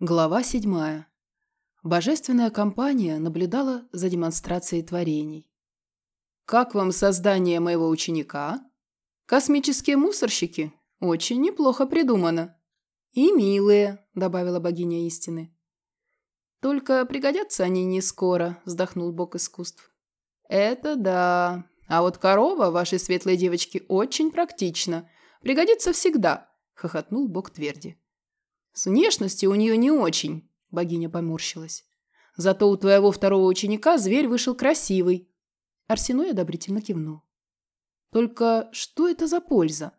Глава седьмая. Божественная компания наблюдала за демонстрацией творений. «Как вам создание моего ученика?» «Космические мусорщики? Очень неплохо придумано». «И милые», – добавила богиня истины. «Только пригодятся они не скоро», – вздохнул бог искусств. «Это да. А вот корова вашей светлой девочки очень практична. Пригодится всегда», – хохотнул бог тверди. С внешностью у нее не очень, богиня поморщилась. Зато у твоего второго ученика зверь вышел красивый. Арсеной одобрительно кивнул. Только что это за польза?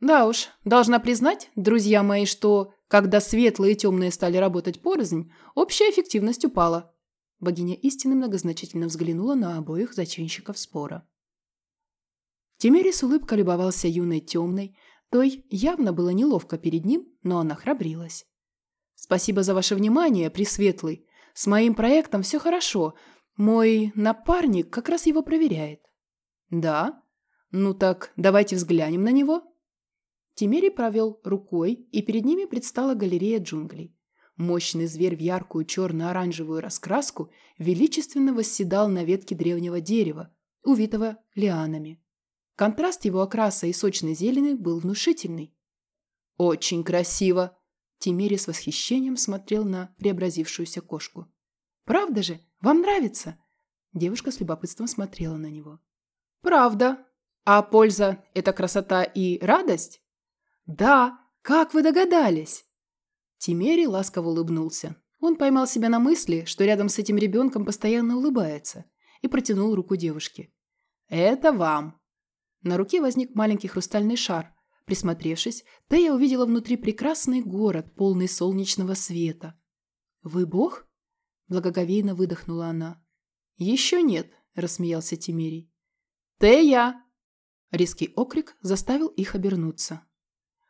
Да уж, должна признать, друзья мои, что, когда светлые и темные стали работать порознь, общая эффективность упала. Богиня истины многозначительно взглянула на обоих зачинщиков спора. Тимери с улыбкой любовался юной темной, той явно было неловко перед ним, но она храбрилась. «Спасибо за ваше внимание, Пресветлый. С моим проектом все хорошо. Мой напарник как раз его проверяет». «Да? Ну так давайте взглянем на него». Тимери провел рукой, и перед ними предстала галерея джунглей. Мощный зверь в яркую черно-оранжевую раскраску величественно восседал на ветке древнего дерева, увитого лианами. Контраст его окраса и сочной зелени был внушительный. «Очень красиво!» Тимери с восхищением смотрел на преобразившуюся кошку. «Правда же? Вам нравится?» Девушка с любопытством смотрела на него. «Правда. А польза – это красота и радость?» «Да. Как вы догадались?» Тимери ласково улыбнулся. Он поймал себя на мысли, что рядом с этим ребенком постоянно улыбается, и протянул руку девушке. «Это вам. На руке возник маленький хрустальный шар. Присмотревшись, Тея увидела внутри прекрасный город, полный солнечного света. «Вы бог?» – благоговейно выдохнула она. «Еще нет», – рассмеялся Тимирий. «Тея!» Резкий окрик заставил их обернуться.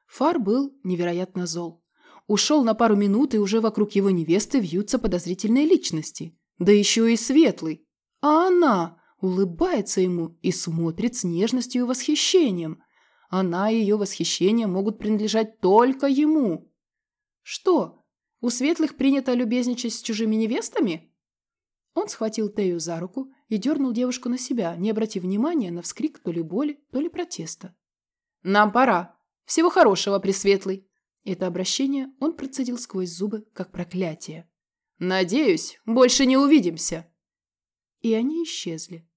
Фар был невероятно зол. Ушел на пару минут, и уже вокруг его невесты вьются подозрительные личности. Да еще и светлый. А она улыбается ему и смотрит с нежностью и восхищением. Она и ее восхищение могут принадлежать только ему. Что, у светлых принято любезничать с чужими невестами? Он схватил Тею за руку и дернул девушку на себя, не обратив внимания на вскрик то ли боли, то ли протеста. «Нам пора. Всего хорошего, Пресветлый!» Это обращение он процедил сквозь зубы, как проклятие. «Надеюсь, больше не увидимся!» И они исчезли.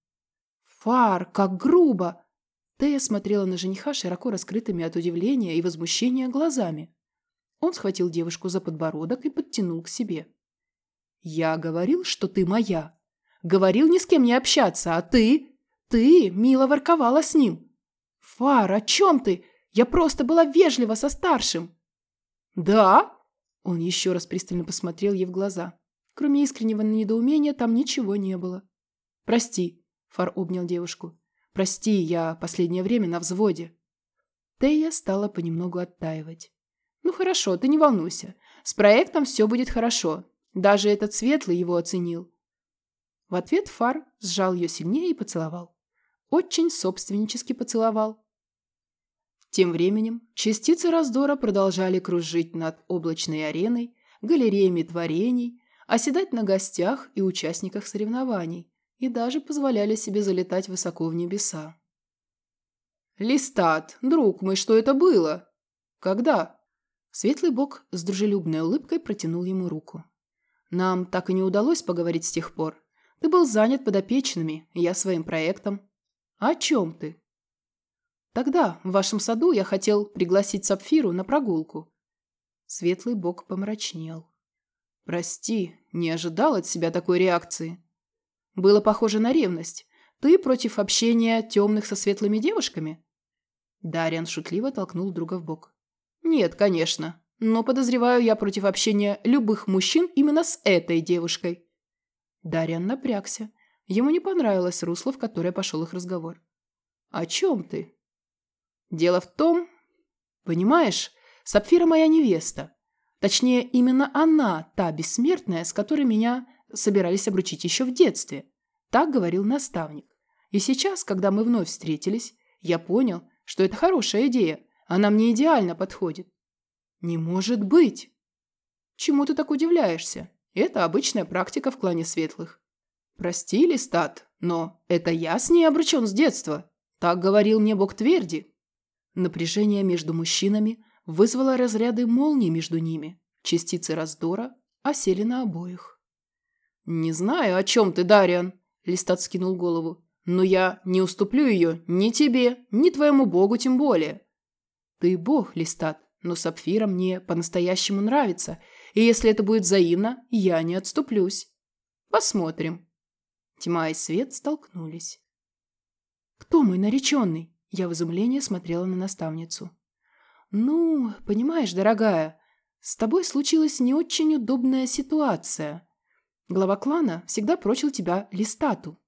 «Фар, как грубо!» Тея смотрела на жениха широко раскрытыми от удивления и возмущения глазами. Он схватил девушку за подбородок и подтянул к себе. «Я говорил, что ты моя. Говорил ни с кем не общаться, а ты... Ты мило ворковала с ним. Фар, о чем ты? Я просто была вежлива со старшим». «Да?» Он еще раз пристально посмотрел ей в глаза. Кроме искреннего недоумения там ничего не было. «Прости, Фар обнял девушку. «Прости, я последнее время на взводе». Тея стала понемногу оттаивать. «Ну хорошо, ты не волнуйся. С проектом все будет хорошо. Даже этот светлый его оценил». В ответ Фар сжал ее сильнее и поцеловал. Очень собственнически поцеловал. Тем временем частицы раздора продолжали кружить над облачной ареной, галереями творений, оседать на гостях и участниках соревнований и даже позволяли себе залетать высоко в небеса. «Листат, друг мой, что это было?» «Когда?» Светлый бог с дружелюбной улыбкой протянул ему руку. «Нам так и не удалось поговорить с тех пор. Ты был занят подопечными, я своим проектом. О чем ты?» «Тогда в вашем саду я хотел пригласить Сапфиру на прогулку». Светлый бог помрачнел. «Прости, не ожидал от себя такой реакции. Было похоже на ревность. Ты против общения темных со светлыми девушками? Дариан шутливо толкнул друга в бок. Нет, конечно. Но подозреваю я против общения любых мужчин именно с этой девушкой. Дариан напрягся. Ему не понравилось русло, в которое пошел их разговор. «О чем ты?» «Дело в том... Понимаешь, Сапфира моя невеста. Точнее, именно она, та бессмертная, с которой меня собирались обручить еще в детстве. Так говорил наставник. И сейчас, когда мы вновь встретились, я понял, что это хорошая идея. Она мне идеально подходит. Не может быть. Чему ты так удивляешься? Это обычная практика в клане светлых. Прости, Листат, но это я с ней обручен с детства. Так говорил мне бог Тверди. Напряжение между мужчинами вызвало разряды молний между ними. Частицы раздора осели на обоих. «Не знаю, о чем ты, Дариан», — Листат скинул голову. «Но я не уступлю ее ни тебе, ни твоему богу тем более». «Ты бог, Листат, но Сапфира мне по-настоящему нравится, и если это будет взаимно, я не отступлюсь. Посмотрим». Тьма и свет столкнулись. «Кто мой нареченный?» Я в изумлении смотрела на наставницу. «Ну, понимаешь, дорогая, с тобой случилась не очень удобная ситуация. Глава клана всегда прочил тебя листату.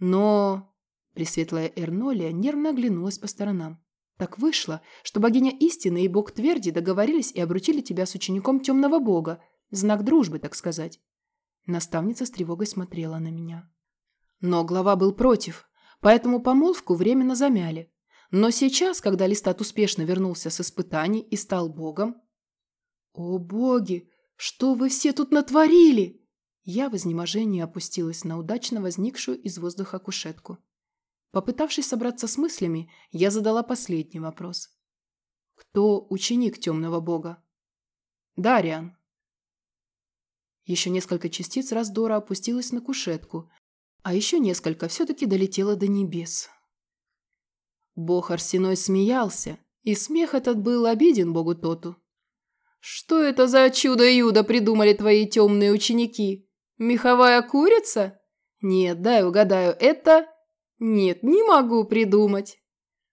Но... Пресветлая Эрнолия нервно оглянулась по сторонам. Так вышло, что богиня истины и бог Тверди договорились и обручили тебя с учеником темного бога. Знак дружбы, так сказать. Наставница с тревогой смотрела на меня. Но глава был против, поэтому помолвку временно замяли. Но сейчас, когда Листат успешно вернулся с испытаний и стал богом... О боги, что вы все тут натворили? Я в изнеможении опустилась на удачно возникшую из воздуха кушетку. Попытавшись собраться с мыслями, я задала последний вопрос. Кто ученик темного бога? Дариан. Еще несколько частиц раздора опустилось на кушетку, а еще несколько все-таки долетело до небес. Бог Арсеной смеялся, и смех этот был обиден богу Тоту. «Что это за чудо-юдо придумали твои темные ученики? Меховая курица? Нет, дай угадаю, это...» «Нет, не могу придумать».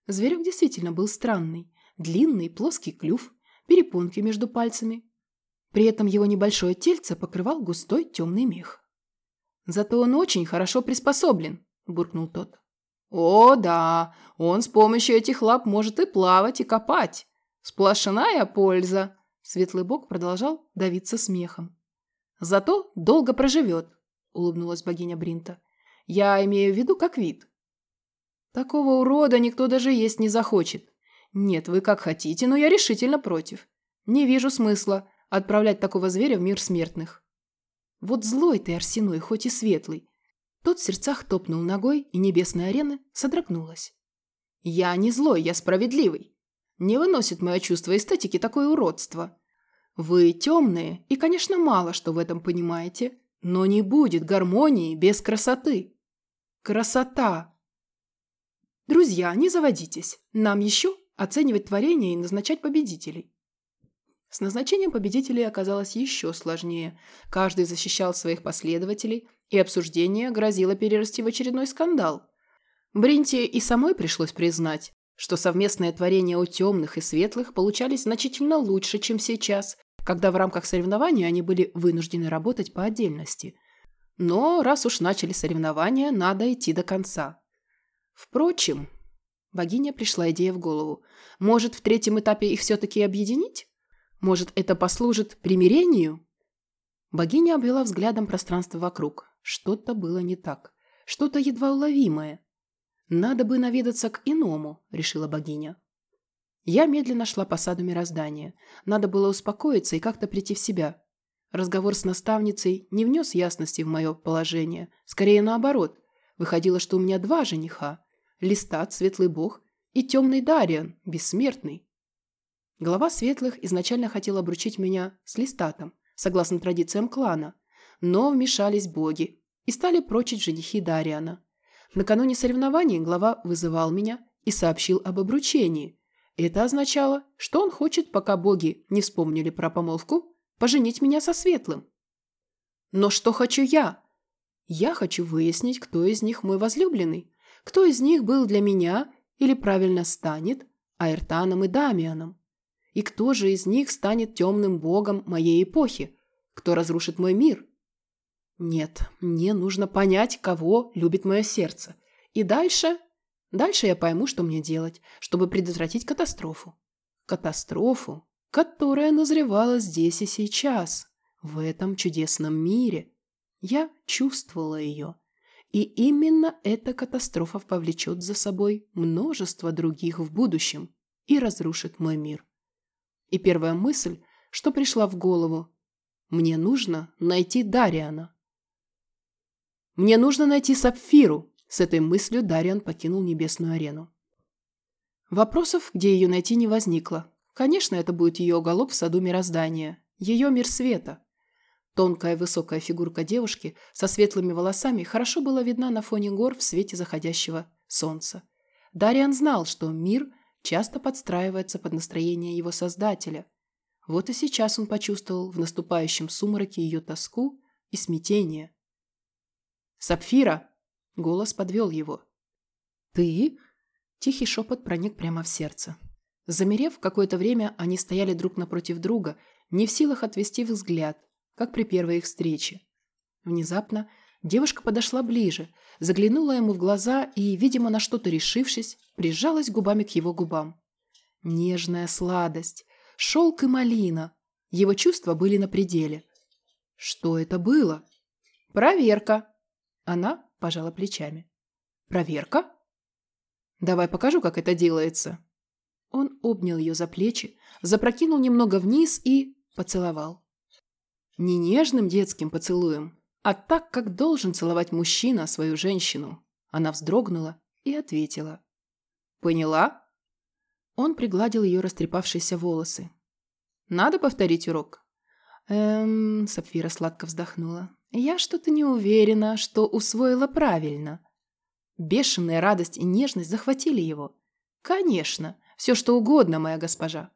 Зверек действительно был странный. Длинный, плоский клюв, перепонки между пальцами, при этом его небольшое тельце покрывал густой темный мех. «Зато он очень хорошо приспособлен», – буркнул тот. «О, да, он с помощью этих лап может и плавать, и копать. Сплошная польза!» Светлый бог продолжал давиться смехом. «Зато долго проживет», – улыбнулась богиня Бринта. «Я имею в виду как вид». «Такого урода никто даже есть не захочет. Нет, вы как хотите, но я решительно против. Не вижу смысла отправлять такого зверя в мир смертных. Вот злой ты, Арсеной, хоть и светлый. Тот в сердцах топнул ногой, и небесная арена содрогнулась. Я не злой, я справедливый. Не выносит мое чувство эстетики такое уродство. Вы темные, и, конечно, мало что в этом понимаете, но не будет гармонии без красоты. Красота! Друзья, не заводитесь. Нам еще оценивать творение и назначать победителей. С назначением победителей оказалось еще сложнее. Каждый защищал своих последователей, и обсуждение грозило перерасти в очередной скандал. Бринте и самой пришлось признать, что совместные творения у темных и светлых получались значительно лучше, чем сейчас, когда в рамках соревнований они были вынуждены работать по отдельности. Но раз уж начали соревнования, надо идти до конца. Впрочем, богине пришла идея в голову. Может, в третьем этапе их все-таки объединить? Может, это послужит примирению? Богиня обвела взглядом пространство вокруг. Что-то было не так. Что-то едва уловимое. «Надо бы наведаться к иному», — решила богиня. Я медленно шла по саду мироздания. Надо было успокоиться и как-то прийти в себя. Разговор с наставницей не внес ясности в мое положение. Скорее наоборот. Выходило, что у меня два жениха. Листат, светлый бог, и темный Дариан, бессмертный. Глава Светлых изначально хотел обручить меня с Листатом, согласно традициям клана, но вмешались боги и стали прочить женихи Дариана. Накануне соревнований глава вызывал меня и сообщил об обручении. Это означало, что он хочет, пока боги не вспомнили про помолвку, поженить меня со Светлым. Но что хочу я? Я хочу выяснить, кто из них мой возлюбленный, кто из них был для меня или правильно станет Аэртаном и Дамианом. И кто же из них станет темным богом моей эпохи? Кто разрушит мой мир? Нет, мне нужно понять, кого любит мое сердце. И дальше... Дальше я пойму, что мне делать, чтобы предотвратить катастрофу. Катастрофу, которая назревала здесь и сейчас, в этом чудесном мире. Я чувствовала ее. И именно эта катастрофа повлечет за собой множество других в будущем и разрушит мой мир. И первая мысль, что пришла в голову. Мне нужно найти Дариана. Мне нужно найти Сапфиру. С этой мыслью Дариан покинул небесную арену. Вопросов, где ее найти, не возникло. Конечно, это будет ее уголок в саду мироздания. Ее мир света. Тонкая высокая фигурка девушки со светлыми волосами хорошо была видна на фоне гор в свете заходящего солнца. Дариан знал, что мир часто подстраивается под настроение его создателя. Вот и сейчас он почувствовал в наступающем сумраке ее тоску и смятение. «Сапфира!» – голос подвел его. «Ты?» – тихий шепот проник прямо в сердце. Замерев, какое-то время они стояли друг напротив друга, не в силах отвести взгляд, как при первой их встрече. Внезапно девушка подошла ближе, заглянула ему в глаза и, видимо, на что-то решившись, прижалась губами к его губам. Нежная сладость, шелк и малина. Его чувства были на пределе. Что это было? Проверка. Она пожала плечами. Проверка? Давай покажу, как это делается. Он обнял ее за плечи, запрокинул немного вниз и поцеловал. Не нежным детским поцелуем, а так, как должен целовать мужчина свою женщину. Она вздрогнула и ответила. «Поняла?» Он пригладил ее растрепавшиеся волосы. «Надо повторить урок?» «Эм...» — Сапфира сладко вздохнула. «Я что-то не уверена, что усвоила правильно». Бешеная радость и нежность захватили его. «Конечно, все что угодно, моя госпожа».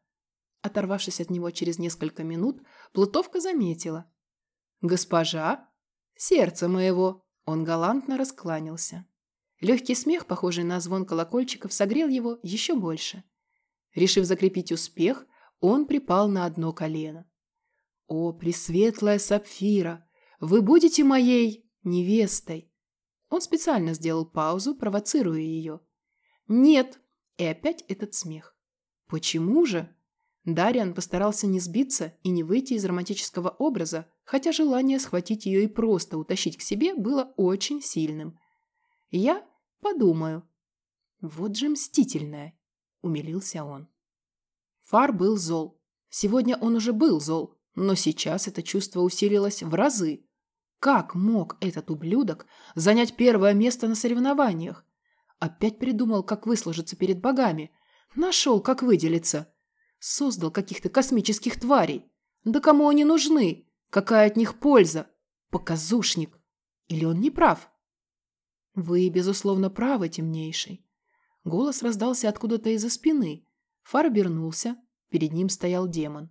Оторвавшись от него через несколько минут, Плутовка заметила. «Госпожа? Сердце моего!» Он галантно раскланялся. Легкий смех, похожий на звон колокольчиков, согрел его еще больше. Решив закрепить успех, он припал на одно колено. «О, пресветлая Сапфира, вы будете моей невестой!» Он специально сделал паузу, провоцируя ее. «Нет!» И опять этот смех. «Почему же?» Дариан постарался не сбиться и не выйти из романтического образа, хотя желание схватить ее и просто утащить к себе было очень сильным. «Я подумаю». «Вот же мстительная», — умилился он. Фар был зол. Сегодня он уже был зол, но сейчас это чувство усилилось в разы. Как мог этот ублюдок занять первое место на соревнованиях? Опять придумал, как выслужиться перед богами. Нашел, как выделиться. Создал каких-то космических тварей. Да кому они нужны? Какая от них польза? Показушник. Или он не прав? Вы, безусловно, правы, темнейший. Голос раздался откуда-то из-за спины. Фар обернулся. Перед ним стоял демон.